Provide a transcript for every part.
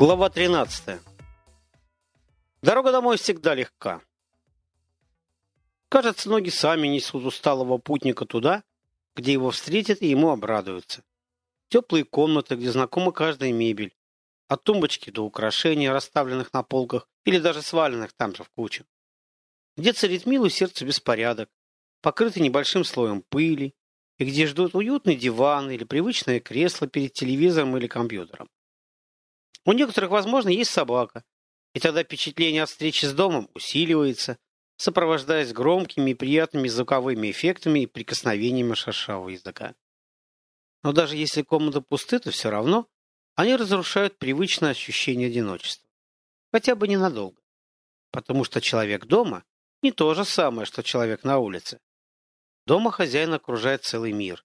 Глава 13. Дорога домой всегда легка. Кажется, ноги сами несут усталого путника туда, где его встретят и ему обрадуются. Теплые комнаты, где знакома каждая мебель, от тумбочки до украшений, расставленных на полках или даже сваленных там же в кучу. Где царит милый сердцу беспорядок, покрытый небольшим слоем пыли, и где ждут уютный диван или привычное кресло перед телевизором или компьютером. У некоторых, возможно, есть собака, и тогда впечатление от встречи с домом усиливается, сопровождаясь громкими и приятными звуковыми эффектами и прикосновениями шершавого языка. Но даже если комната пусты, то все равно они разрушают привычное ощущение одиночества. Хотя бы ненадолго. Потому что человек дома не то же самое, что человек на улице. Дома хозяин окружает целый мир.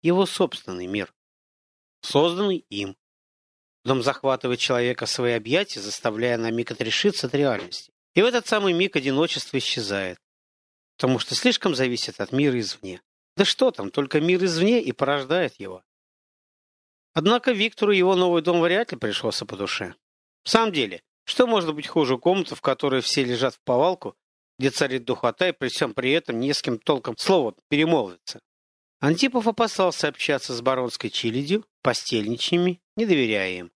Его собственный мир. Созданный им. Дом захватывает человека в свои объятия, заставляя на миг отрешиться от реальности. И в этот самый миг одиночество исчезает. Потому что слишком зависит от мира извне. Да что там, только мир извне и порождает его. Однако Виктору его новый дом вряд ли пришелся по душе. В самом деле, что может быть хуже комнаты, в которой все лежат в повалку, где царит духота и при всем при этом не с кем толком слово перемолвиться? Антипов опасался общаться с баронской челядью, постельничьими, не доверяя им.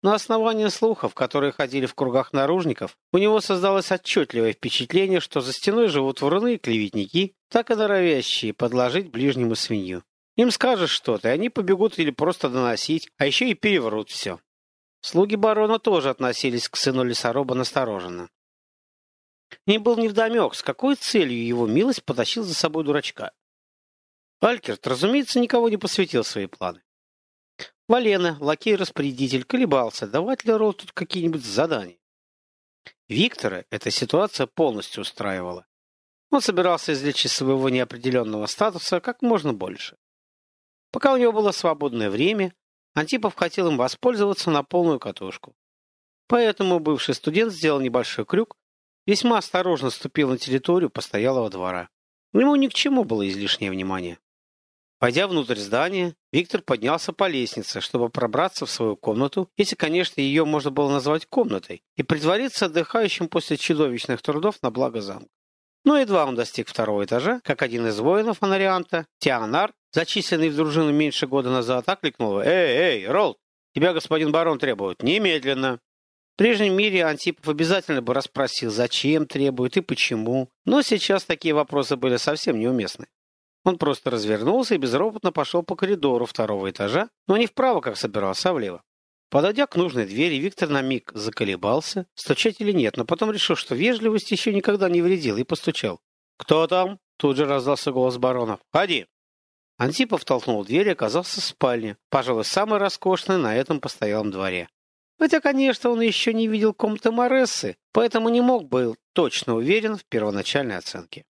На основании слухов, которые ходили в кругах наружников, у него создалось отчетливое впечатление, что за стеной живут вруны и клеветники, так и норовящие подложить ближнему свинью. Им скажешь что-то, и они побегут или просто доносить, а еще и переврут все. Слуги барона тоже относились к сыну лесоруба настороженно. Не был невдомек, с какой целью его милость потащил за собой дурачка. Алькерт, разумеется, никого не посвятил свои планы. Валена, лакей-распорядитель, колебался, давать ли Ролл тут какие-нибудь задания. Виктора эта ситуация полностью устраивала. Он собирался извлечь из своего неопределенного статуса как можно больше. Пока у него было свободное время, Антипов хотел им воспользоваться на полную катушку. Поэтому бывший студент сделал небольшой крюк, весьма осторожно ступил на территорию постоялого двора. Ему ни к чему было излишнее внимание. Пойдя внутрь здания, Виктор поднялся по лестнице, чтобы пробраться в свою комнату, если, конечно, ее можно было назвать комнатой, и притвориться отдыхающим после чудовищных трудов на благо замка. Но едва он достиг второго этажа, как один из воинов Анарианта, Тианар, зачисленный в дружину меньше года назад, окликнул. «Эй, эй, Ролл, тебя господин барон требует. Немедленно!» В прежнем мире Антипов обязательно бы расспросил, зачем требует и почему, но сейчас такие вопросы были совсем неуместны. Он просто развернулся и безропотно пошел по коридору второго этажа, но не вправо, как собирался, а влево. Подойдя к нужной двери, Виктор на миг заколебался, стучать или нет, но потом решил, что вежливость еще никогда не вредила, и постучал. «Кто там?» — тут же раздался голос барона. «Входи!» Антипов толкнул дверь и оказался в спальне, пожалуй, самой роскошной на этом постоялом дворе. Хотя, конечно, он еще не видел комнаты Морессы, поэтому не мог быть точно уверен в первоначальной оценке.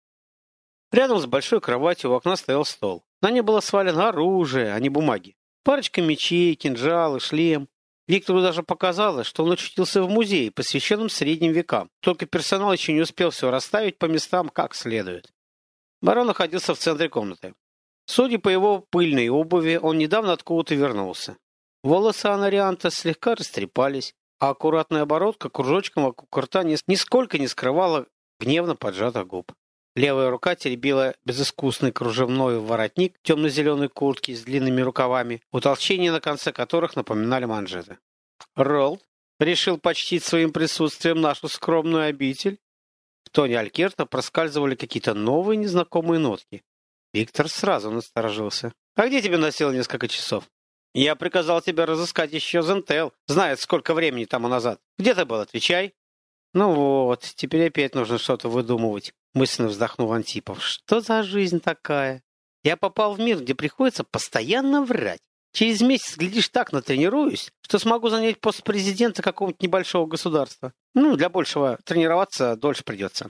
Рядом с большой кроватью у окна стоял стол. На ней было свалено оружие, а не бумаги. Парочка мечей, кинжалы, шлем. Виктору даже показалось, что он очутился в музее, посвященном средним векам. Только персонал еще не успел все расставить по местам как следует. Барон находился в центре комнаты. Судя по его пыльной обуви, он недавно откуда-то вернулся. Волосы Анарианта слегка растрепались, а аккуратная оборотка кружочком вокруг рта нисколько не скрывала гневно поджатых губ. Левая рука теребила безыскусный кружевной воротник темно-зеленой куртки с длинными рукавами, утолщения на конце которых напоминали манжеты. Ролд решил почтить своим присутствием нашу скромную обитель. В тоне Алькерта проскальзывали какие-то новые незнакомые нотки. Виктор сразу насторожился. «А где тебе носило несколько часов?» «Я приказал тебе разыскать еще Зентел. Знает, сколько времени тому назад. Где ты был? Отвечай!» «Ну вот, теперь опять нужно что-то выдумывать», — мысленно вздохнул Антипов. «Что за жизнь такая? Я попал в мир, где приходится постоянно врать. Через месяц, глядишь, так натренируюсь, что смогу занять пост президента какого-нибудь небольшого государства. Ну, для большего тренироваться дольше придется».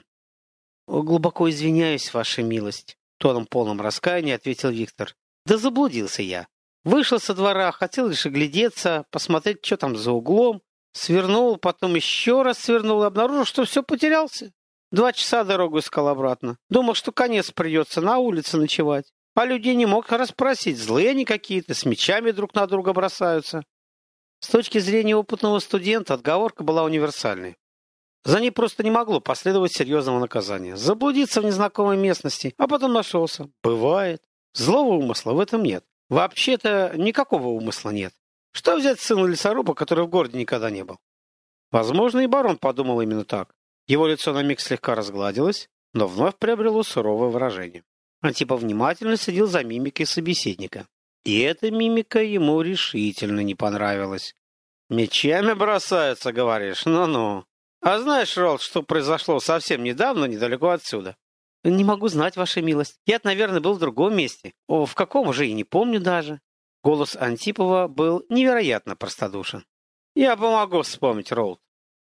«Глубоко извиняюсь, ваша милость», — тоном полным раскаяния ответил Виктор. «Да заблудился я. Вышел со двора, хотел лишь оглядеться, посмотреть, что там за углом, Свернул, потом еще раз свернул и обнаружил, что все потерялся. Два часа дорогу искал обратно. Думал, что конец придется на улице ночевать. А людей не мог расспросить. Злые они какие-то, с мечами друг на друга бросаются. С точки зрения опытного студента отговорка была универсальной. За ней просто не могло последовать серьезного наказания. Заблудиться в незнакомой местности, а потом нашелся. Бывает. Злого умысла в этом нет. Вообще-то никакого умысла нет. Что взять сына лесоруба, который в городе никогда не был? Возможно, и барон подумал именно так. Его лицо на миг слегка разгладилось, но вновь приобрело суровое выражение. Антипа внимательно следил за мимикой собеседника. И эта мимика ему решительно не понравилась. «Мечами бросаются, говоришь? Ну-ну. А знаешь, Ролл, что произошло совсем недавно, недалеко отсюда?» «Не могу знать, ваша милость. Я, наверное, был в другом месте. О, в каком уже и не помню даже». Голос Антипова был невероятно простодушен. «Я помогу вспомнить, Ролл.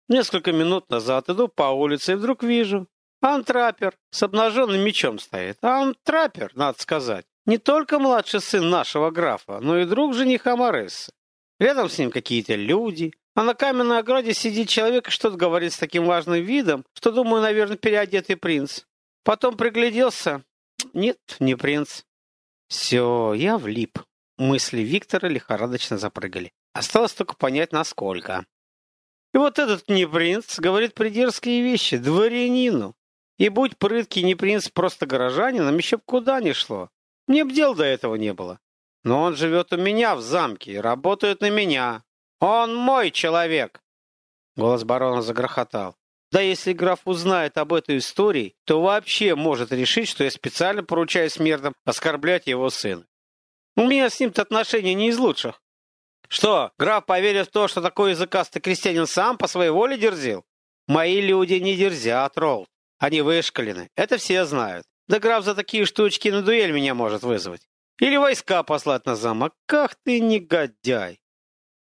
Несколько минут назад иду по улице и вдруг вижу. Антрапер с обнаженным мечом стоит. Антрапер, надо сказать. Не только младший сын нашего графа, но и друг жениха Морессы. Рядом с ним какие-то люди, а на каменной ограде сидит человек и что-то говорит с таким важным видом, что, думаю, наверное, переодетый принц. Потом пригляделся. Нет, не принц. Все, я влип. Мысли Виктора лихорадочно запрыгали. Осталось только понять, насколько. И вот этот не принц говорит придерзкие вещи дворянину. И будь прыткий не принц просто горожанином, еще б куда ни шло. Мне б дел до этого не было. Но он живет у меня в замке и работает на меня. Он мой человек. Голос барона загрохотал. Да если граф узнает об этой истории, то вообще может решить, что я специально поручаю смертным оскорблять его сына. У меня с ним-то отношения не из лучших. Что, граф поверит в то, что такой языкастый крестьянин сам по своей воле дерзил? Мои люди не дерзят, Ролл. Они вышкалены. Это все знают. Да граф за такие штучки на дуэль меня может вызвать. Или войска послать на замок. Как ты негодяй!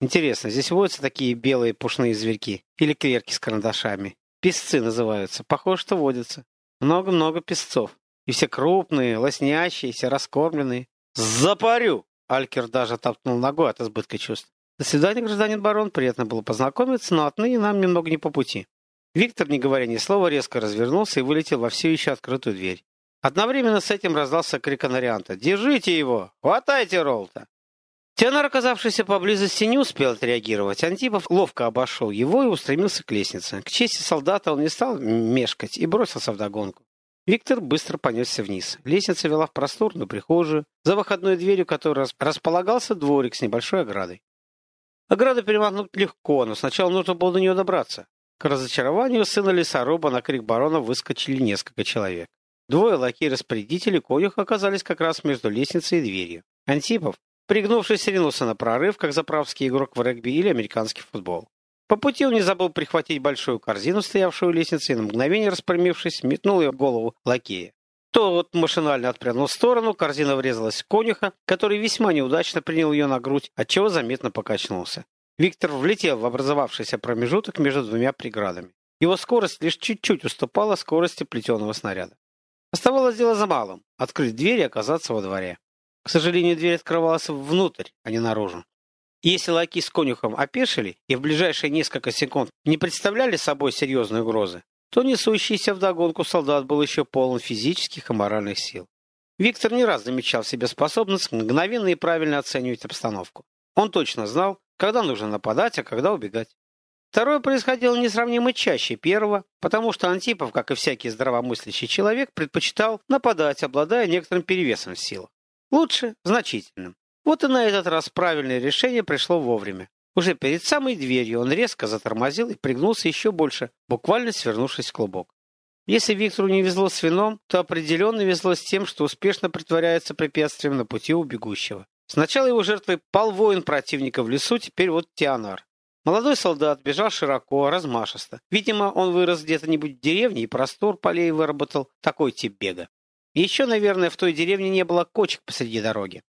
Интересно, здесь водятся такие белые пушные зверьки? Или клерки с карандашами? Песцы называются. Похоже, что водятся. Много-много песцов. И все крупные, лоснящиеся, раскормленные. Запарю! Алькер даже топтнул ногой от избытка чувств. До свидания, гражданин барон. Приятно было познакомиться, но отныне нам немного не по пути. Виктор, не говоря ни слова, резко развернулся и вылетел во все еще открытую дверь. Одновременно с этим раздался крик анарианта. «Держите его! Хватайте Ролта!» Теонар, оказавшийся поблизости, не успел отреагировать. Антипов ловко обошел его и устремился к лестнице. К чести солдата он не стал мешкать и бросился вдогонку. Виктор быстро понесся вниз. Лестница вела в просторную прихожую, за выходной дверью которой располагался дворик с небольшой оградой. Ограду перемахнуть легко, но сначала нужно было до нее добраться. К разочарованию сына лесоруба на крик барона выскочили несколько человек. Двое лакей-распорядителей конюх оказались как раз между лестницей и дверью. Антипов, пригнувшись, ринулся на прорыв, как заправский игрок в регби или американский футбол. По пути он не забыл прихватить большую корзину, стоявшую у лестницы, и на мгновение распрямившись, метнул ее в голову лакея. Тот машинально отпрянул в сторону, корзина врезалась в конюха, который весьма неудачно принял ее на грудь, отчего заметно покачнулся. Виктор влетел в образовавшийся промежуток между двумя преградами. Его скорость лишь чуть-чуть уступала скорости плетеного снаряда. Оставалось дело за малым – открыть дверь и оказаться во дворе. К сожалению, дверь открывалась внутрь, а не наружу. Если лаки с конюхом опешили и в ближайшие несколько секунд не представляли собой серьезной угрозы, то несущийся вдогонку солдат был еще полон физических и моральных сил. Виктор не раз замечал в себе способность мгновенно и правильно оценивать обстановку. Он точно знал, когда нужно нападать, а когда убегать. Второе происходило несравнимо чаще первого, потому что Антипов, как и всякий здравомыслящий человек, предпочитал нападать, обладая некоторым перевесом в силах. Лучше значительным. Вот и на этот раз правильное решение пришло вовремя. Уже перед самой дверью он резко затормозил и пригнулся еще больше, буквально свернувшись в клубок. Если Виктору не везло с вином, то определенно везло с тем, что успешно притворяется препятствием на пути у бегущего. Сначала его жертвой пал воин противника в лесу, теперь вот Тианар. Молодой солдат бежал широко, размашисто. Видимо, он вырос где-то-нибудь в деревне и простор полей выработал такой тип бега. Еще, наверное, в той деревне не было кочек посреди дороги.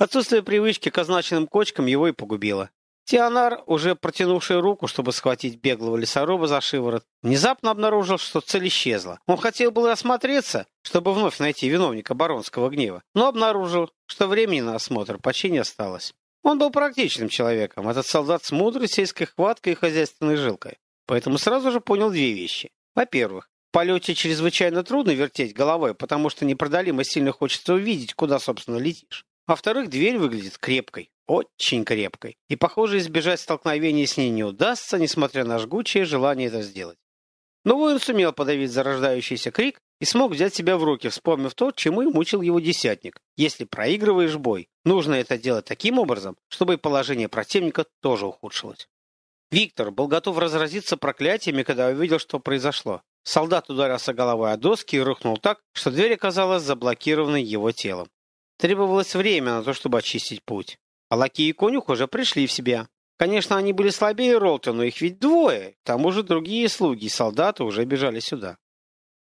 Отсутствие привычки к означенным кочкам его и погубило. Тианар, уже протянувший руку, чтобы схватить беглого лесоруба за шиворот, внезапно обнаружил, что цель исчезла. Он хотел было осмотреться, чтобы вновь найти виновника баронского гнева, но обнаружил, что времени на осмотр почти не осталось. Он был практичным человеком, этот солдат с мудрой сельской хваткой и хозяйственной жилкой. Поэтому сразу же понял две вещи. Во-первых, в полете чрезвычайно трудно вертеть головой, потому что непродолимо сильно хочется увидеть, куда, собственно, летишь. Во-вторых, дверь выглядит крепкой, очень крепкой, и, похоже, избежать столкновения с ней не удастся, несмотря на жгучее желание это сделать. Но воин сумел подавить зарождающийся крик и смог взять себя в руки, вспомнив то, чему и мучил его десятник. Если проигрываешь бой, нужно это делать таким образом, чтобы положение противника тоже ухудшилось. Виктор был готов разразиться проклятиями, когда увидел, что произошло. Солдат ударился головой о доски и рухнул так, что дверь оказалась заблокированной его телом. Требовалось время на то, чтобы очистить путь. А Лаки и Конюх уже пришли в себя. Конечно, они были слабее Ролта, но их ведь двое. К тому же другие слуги и солдаты уже бежали сюда.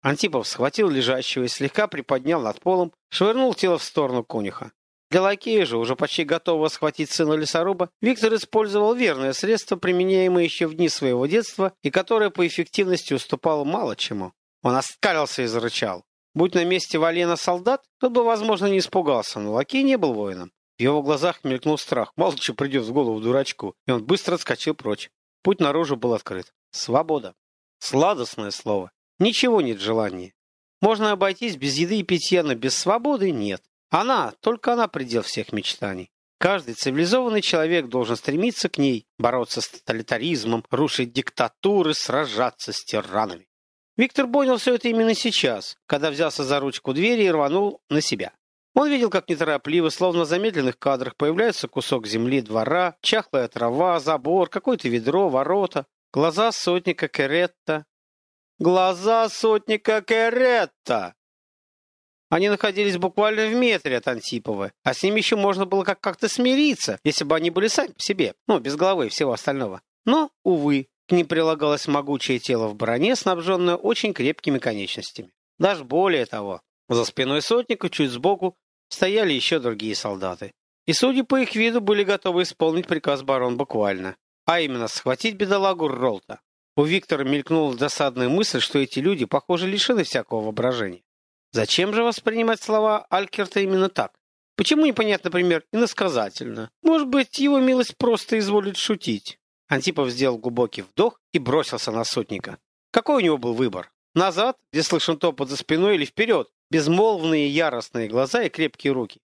Антипов схватил лежащего и слегка приподнял над полом, швырнул тело в сторону конюха. Для лакея же, уже почти готового схватить сына лесоруба, Виктор использовал верное средство, применяемое еще в дни своего детства и которое по эффективности уступало мало чему. Он оскалился и зарычал. Будь на месте Валена солдат, тот бы, возможно, не испугался, но лакей не был воином. В его глазах мелькнул страх. Мало что придет в голову дурачку. И он быстро отскочил прочь. Путь наружу был открыт. Свобода. Сладостное слово. Ничего нет желания. Можно обойтись без еды и питья, но без свободы нет. Она, только она предел всех мечтаний. Каждый цивилизованный человек должен стремиться к ней, бороться с тоталитаризмом, рушить диктатуры, сражаться с тиранами. Виктор понял все это именно сейчас, когда взялся за ручку двери и рванул на себя. Он видел, как неторопливо, словно в замедленных кадрах, появляется кусок земли двора, чахлая трава, забор, какое-то ведро, ворота, глаза сотника Керетта. Глаза сотника Керетта! Они находились буквально в метре от Антипова, а с ними еще можно было как-то смириться, если бы они были сами по себе, ну, без головы и всего остального. Но, увы, к ним прилагалось могучее тело в броне, снабженное очень крепкими конечностями. Даже более того, за спиной сотника, чуть сбоку, стояли еще другие солдаты. И, судя по их виду, были готовы исполнить приказ барон буквально. А именно, схватить бедолагу Ролта. У Виктора мелькнула досадная мысль, что эти люди, похоже, лишены всякого воображения. Зачем же воспринимать слова Алькерта именно так? Почему непонятно, например, иносказательно? Может быть, его милость просто изволит шутить? Антипов сделал глубокий вдох и бросился на сотника. Какой у него был выбор? Назад, где слышен топот за спиной, или вперед? Безмолвные яростные глаза и крепкие руки.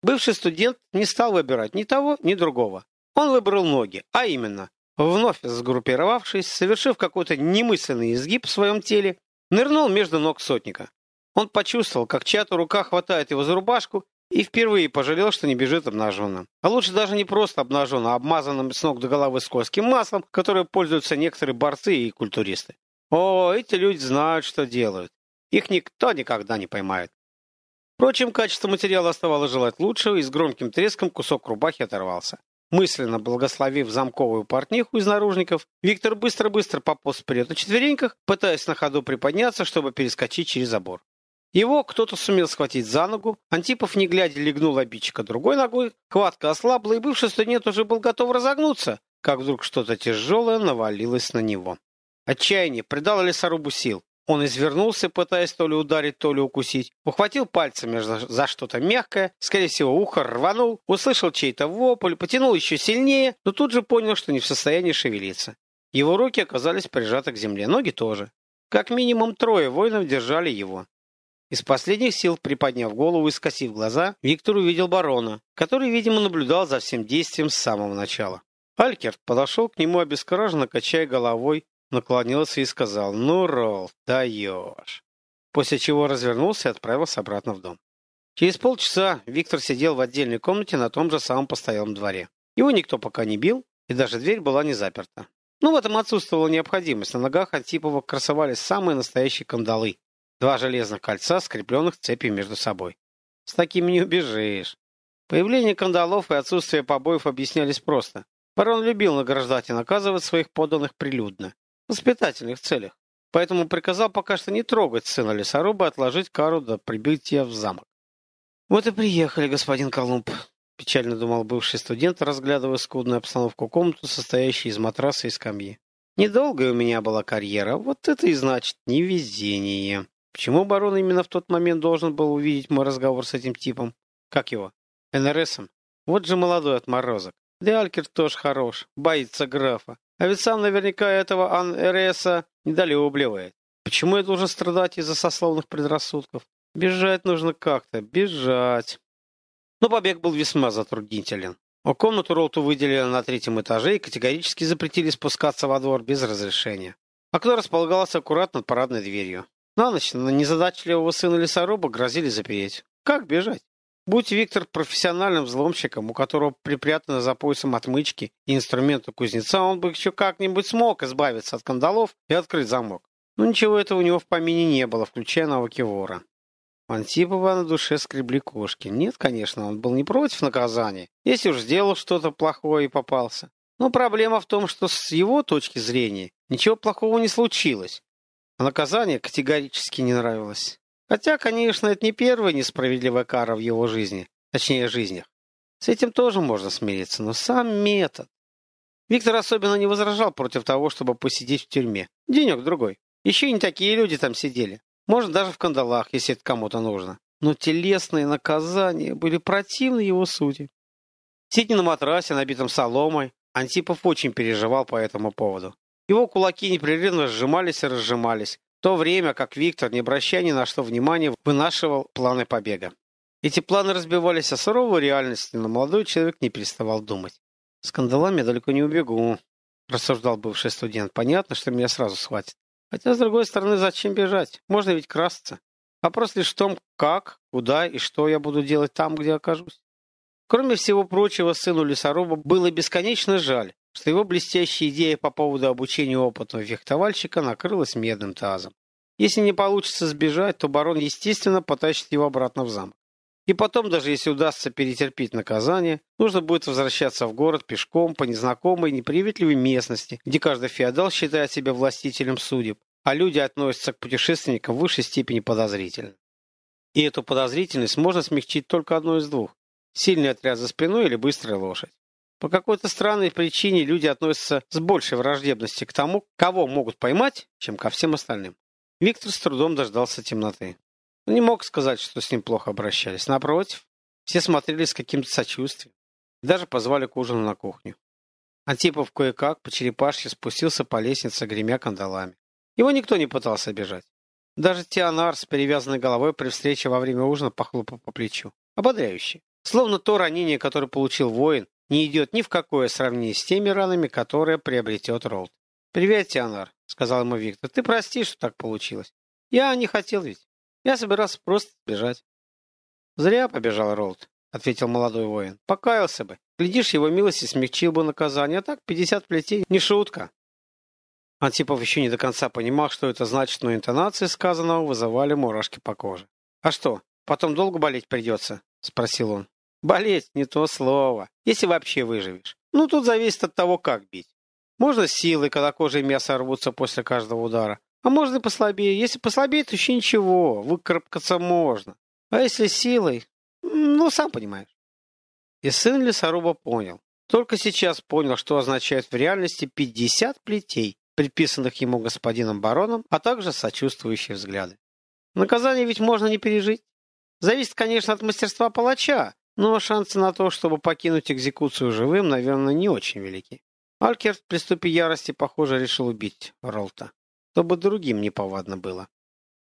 Бывший студент не стал выбирать ни того, ни другого. Он выбрал ноги, а именно, вновь сгруппировавшись, совершив какой-то немысленный изгиб в своем теле, нырнул между ног сотника. Он почувствовал, как чья-то рука хватает его за рубашку и впервые пожалел, что не бежит обнаженным. А лучше даже не просто обнаженным, а обмазанным с ног до головы скользким маслом, которым пользуются некоторые борцы и культуристы. О, эти люди знают, что делают. Их никто никогда не поймает. Впрочем, качество материала оставалось желать лучшего, и с громким треском кусок рубахи оторвался. Мысленно благословив замковую портниху из наружников, Виктор быстро-быстро пополз вперед на четвереньках, пытаясь на ходу приподняться, чтобы перескочить через забор. Его кто-то сумел схватить за ногу, Антипов, не глядя, легнул обидчика другой ногой, хватка ослабла, и бывший студент уже был готов разогнуться, как вдруг что-то тяжелое навалилось на него. Отчаяние придало лесорубу сил. Он извернулся, пытаясь то ли ударить, то ли укусить. Ухватил пальцами за что-то мягкое, скорее всего, ухо рванул, услышал чей-то вопль, потянул еще сильнее, но тут же понял, что не в состоянии шевелиться. Его руки оказались прижаты к земле, ноги тоже. Как минимум трое воинов держали его. Из последних сил, приподняв голову и скосив глаза, Виктор увидел барона, который, видимо, наблюдал за всем действием с самого начала. Алькерт подошел к нему обескураженно, качая головой, наклонился и сказал «Ну, Ролф, даешь!» После чего развернулся и отправился обратно в дом. Через полчаса Виктор сидел в отдельной комнате на том же самом постоялом дворе. Его никто пока не бил, и даже дверь была не заперта. Но в этом отсутствовала необходимость. На ногах Антипова красовались самые настоящие кандалы. Два железных кольца, скрепленных цепью между собой. С таким не убежишь. Появление кандалов и отсутствие побоев объяснялись просто. Барон любил награждать и наказывать своих подданных прилюдно воспитательных целях. Поэтому приказал пока что не трогать сына лесоруба и отложить кару до прибытия в замок. «Вот и приехали, господин Колумб», – печально думал бывший студент, разглядывая скудную обстановку комнаты, состоящую из матраса и скамьи. «Недолгая у меня была карьера, вот это и значит невезение. Почему барон именно в тот момент должен был увидеть мой разговор с этим типом? Как его? НРСом? Вот же молодой отморозок. Да Алькер тоже хорош, боится графа. А ведь сам наверняка этого Ан-РСа недолюбливает. Почему я должен страдать из-за сословных предрассудков? Бежать нужно как-то, бежать. Но побег был весьма затруднителен. А комнату Ролту выделили на третьем этаже и категорически запретили спускаться во двор без разрешения. Окно располагалось аккуратно над парадной дверью. На ночь на незадачливого сына лесоруба грозили запереть. Как бежать? Будь Виктор профессиональным взломщиком, у которого припрятаны за поясом отмычки и инструменты кузнеца, он бы еще как-нибудь смог избавиться от кандалов и открыть замок. Но ничего этого у него в помине не было, включая навыки вора. Антипова на душе скребли кошки. Нет, конечно, он был не против наказания, если уж сделал что-то плохое и попался. Но проблема в том, что с его точки зрения ничего плохого не случилось. А наказание категорически не нравилось. Хотя, конечно, это не первая несправедливая кара в его жизни, точнее, жизнях. С этим тоже можно смириться, но сам метод. Виктор особенно не возражал против того, чтобы посидеть в тюрьме. Денек-другой. Еще и не такие люди там сидели. Можно даже в кандалах, если это кому-то нужно. Но телесные наказания были противны его сути. Сидя на матрасе, набитом соломой, Антипов очень переживал по этому поводу. Его кулаки непрерывно сжимались и разжимались, в то время как Виктор, не обращая ни на что внимания, вынашивал планы побега. Эти планы разбивались о суровой реальности, но молодой человек не переставал думать. «С кандалами я далеко не убегу», — рассуждал бывший студент. «Понятно, что меня сразу схватят. Хотя, с другой стороны, зачем бежать? Можно ведь красться. Вопрос лишь в том, как, куда и что я буду делать там, где окажусь». Кроме всего прочего, сыну лесоруба было бесконечно жаль, что его блестящая идея по поводу обучения опытного фехтовальщика накрылась медным тазом. Если не получится сбежать, то барон, естественно, потащит его обратно в замок. И потом, даже если удастся перетерпеть наказание, нужно будет возвращаться в город пешком по незнакомой, неприветливой местности, где каждый феодал считает себя властителем судеб, а люди относятся к путешественникам в высшей степени подозрительно. И эту подозрительность можно смягчить только одной из двух – сильный отряд за спиной или быстрая лошадь. По какой-то странной причине люди относятся с большей враждебностью к тому, кого могут поймать, чем ко всем остальным. Виктор с трудом дождался темноты. Он не мог сказать, что с ним плохо обращались. Напротив, все смотрели с каким-то сочувствием. Даже позвали к ужину на кухню. Антипов кое-как по черепашке спустился по лестнице, гремя кандалами. Его никто не пытался обижать. Даже Тианар с перевязанной головой при встрече во время ужина похлопал по плечу. Ободряюще. Словно то ранение, которое получил воин, не идет ни в какое сравнение с теми ранами, которые приобретет Ролд. «Привет, Тианар», — сказал ему Виктор. «Ты прости, что так получилось. Я не хотел ведь. Я собирался просто сбежать». «Зря побежал Ролд», — ответил молодой воин. «Покаялся бы. Глядишь, его милости смягчил бы наказание, а так пятьдесят плетей — не шутка». Антипов еще не до конца понимал, что это значит, но интонации сказанного вызывали мурашки по коже. «А что, потом долго болеть придется?» — спросил он. Болеть не то слово, если вообще выживешь. Ну, тут зависит от того, как бить. Можно с силой, когда кожа и мясо рвутся после каждого удара. А можно и послабее. Если послабее, то еще ничего, выкарабкаться можно. А если силой, ну, сам понимаешь. И сын лесоруба понял. Только сейчас понял, что означает в реальности 50 плетей, приписанных ему господином бароном, а также сочувствующие взгляды. Наказание ведь можно не пережить. Зависит, конечно, от мастерства палача, но шансы на то, чтобы покинуть экзекуцию живым, наверное, не очень велики. Алькерт приступе ярости, похоже, решил убить Ролта, чтобы другим неповадно было.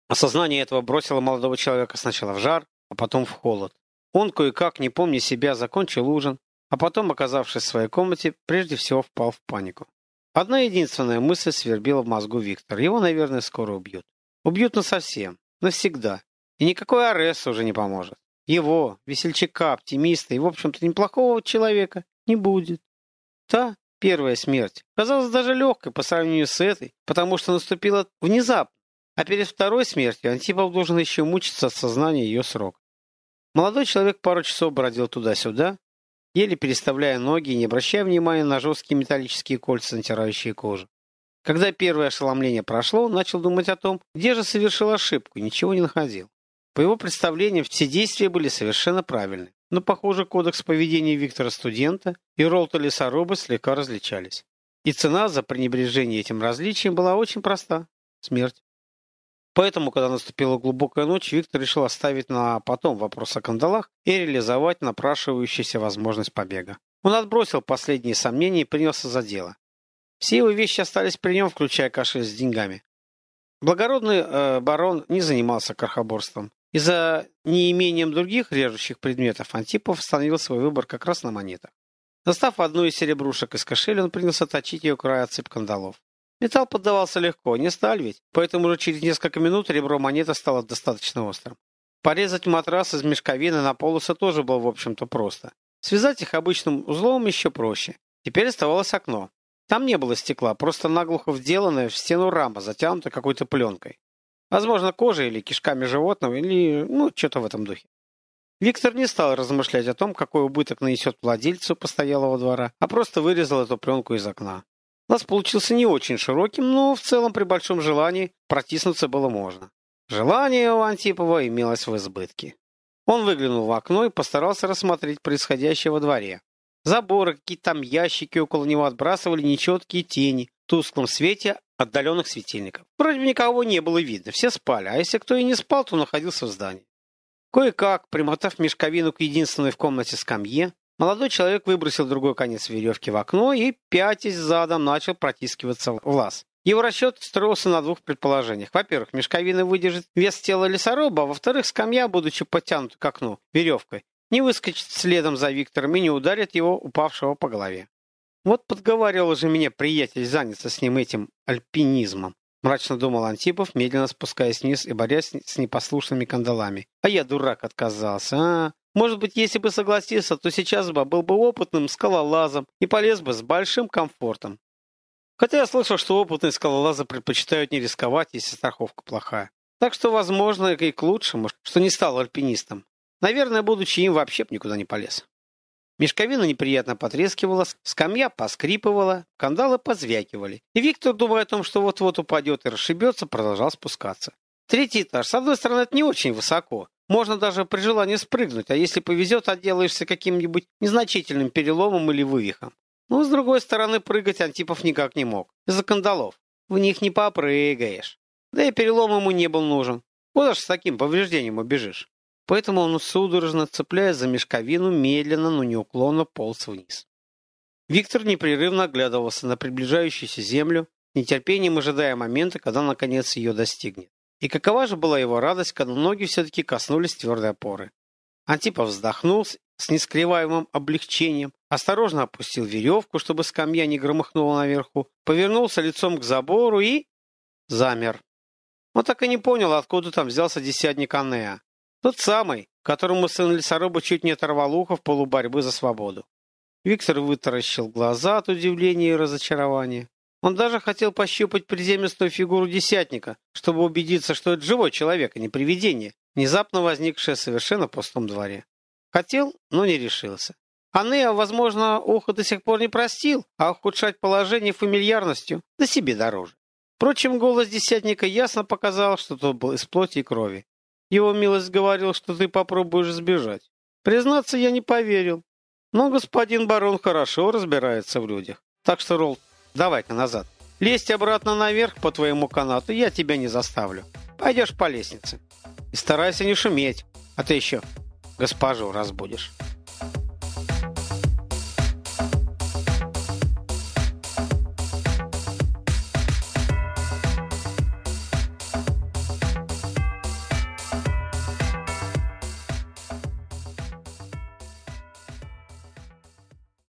Осознание этого бросило молодого человека сначала в жар, а потом в холод. Он, кое-как, не помня себя, закончил ужин, а потом, оказавшись в своей комнате, прежде всего впал в панику. Одна единственная мысль свербила в мозгу Виктора. Его, наверное, скоро убьют. Убьют насовсем, навсегда. И никакой арес уже не поможет. Его, весельчака, оптимиста и, в общем-то, неплохого человека не будет. Та первая смерть казалась даже легкой по сравнению с этой, потому что наступила внезапно. А перед второй смертью Антипов должен еще мучиться от сознания ее срок. Молодой человек пару часов бродил туда-сюда, еле переставляя ноги и не обращая внимания на жесткие металлические кольца, натирающие кожу. Когда первое ошеломление прошло, начал думать о том, где же совершил ошибку, ничего не находил. По его представлениям, все действия были совершенно правильны. Но, похоже, кодекс поведения Виктора Студента и Ролта Лесоруба слегка различались. И цена за пренебрежение этим различием была очень проста – смерть. Поэтому, когда наступила глубокая ночь, Виктор решил оставить на потом вопрос о кандалах и реализовать напрашивающуюся возможность побега. Он отбросил последние сомнения и принялся за дело. Все его вещи остались при нем, включая кошель с деньгами. Благородный э, барон не занимался крохоборством. И за неимением других режущих предметов Антипов остановил свой выбор как раз на монетах. Достав одну из серебрушек из кошеля, он принялся точить ее края от цепь кандалов. Металл поддавался легко, не сталь ведь, поэтому уже через несколько минут ребро монеты стало достаточно острым. Порезать матрас из мешковины на полосы тоже было, в общем-то, просто. Связать их обычным узлом еще проще. Теперь оставалось окно. Там не было стекла, просто наглухо вделанная в стену рама, затянутая какой-то пленкой. Возможно, кожей или кишками животного, или, ну, что-то в этом духе. Виктор не стал размышлять о том, какой убыток нанесет владельцу постоялого двора, а просто вырезал эту пленку из окна. Лаз получился не очень широким, но в целом при большом желании протиснуться было можно. Желание у Антипова имелось в избытке. Он выглянул в окно и постарался рассмотреть происходящее во дворе. Заборы, какие-то там ящики около него отбрасывали нечеткие тени тусклом свете отдаленных светильников. Вроде бы никого не было видно, все спали, а если кто и не спал, то находился в здании. Кое-как, примотав мешковину к единственной в комнате скамье, молодой человек выбросил другой конец веревки в окно и, пятясь задом, начал протискиваться в лаз. Его расчет строился на двух предположениях. Во-первых, мешковина выдержит вес тела лесоруба, а во-вторых, скамья, будучи подтянута к окну веревкой, не выскочит следом за Виктором и не ударит его, упавшего по голове. Вот подговаривал же меня приятель заняться с ним этим альпинизмом. Мрачно думал Антипов, медленно спускаясь вниз и борясь с непослушными кандалами. А я, дурак, отказался, а? Может быть, если бы согласился, то сейчас бы был бы опытным скалолазом и полез бы с большим комфортом. Хотя я слышал, что опытные скалолазы предпочитают не рисковать, если страховка плохая. Так что, возможно, и к лучшему, что не стал альпинистом. Наверное, будучи им, вообще никуда не полез. Мешковина неприятно потрескивала, скамья поскрипывала, кандалы позвякивали. И Виктор, думая о том, что вот-вот упадет и расшибется, продолжал спускаться. Третий этаж. С одной стороны, это не очень высоко. Можно даже при желании спрыгнуть, а если повезет, отделаешься каким-нибудь незначительным переломом или вывихом. Но, с другой стороны, прыгать Антипов никак не мог. Из-за кандалов. В них не попрыгаешь. Да и перелом ему не был нужен. Куда ж с таким повреждением убежишь? Поэтому он, судорожно цепляясь за мешковину, медленно, но неуклонно полз вниз. Виктор непрерывно оглядывался на приближающуюся землю, нетерпением ожидая момента, когда наконец ее достигнет. И какова же была его радость, когда ноги все-таки коснулись твердой опоры. Антипов вздохнул с нескрываемым облегчением, осторожно опустил веревку, чтобы скамья не громыхнула наверху, повернулся лицом к забору и... замер. Он так и не понял, откуда там взялся десятник Анеа. Тот самый, которому сын лесоруба чуть не оторвал ухо в полуборьбы за свободу. Виктор вытаращил глаза от удивления и разочарования. Он даже хотел пощупать приземистую фигуру десятника, чтобы убедиться, что это живой человек, а не привидение, внезапно возникшее совершенно в пустом дворе. Хотел, но не решился. Анеа, возможно, ухо до сих пор не простил, а ухудшать положение фамильярностью до себе дороже. Впрочем, голос десятника ясно показал, что тот был из плоти и крови. Его милость говорил, что ты попробуешь сбежать. Признаться, я не поверил. Но господин барон хорошо разбирается в людях. Так что, Ролл, давай-ка назад. Лезть обратно наверх по твоему канату я тебя не заставлю. Пойдешь по лестнице. И старайся не шуметь, а ты еще госпожу разбудишь.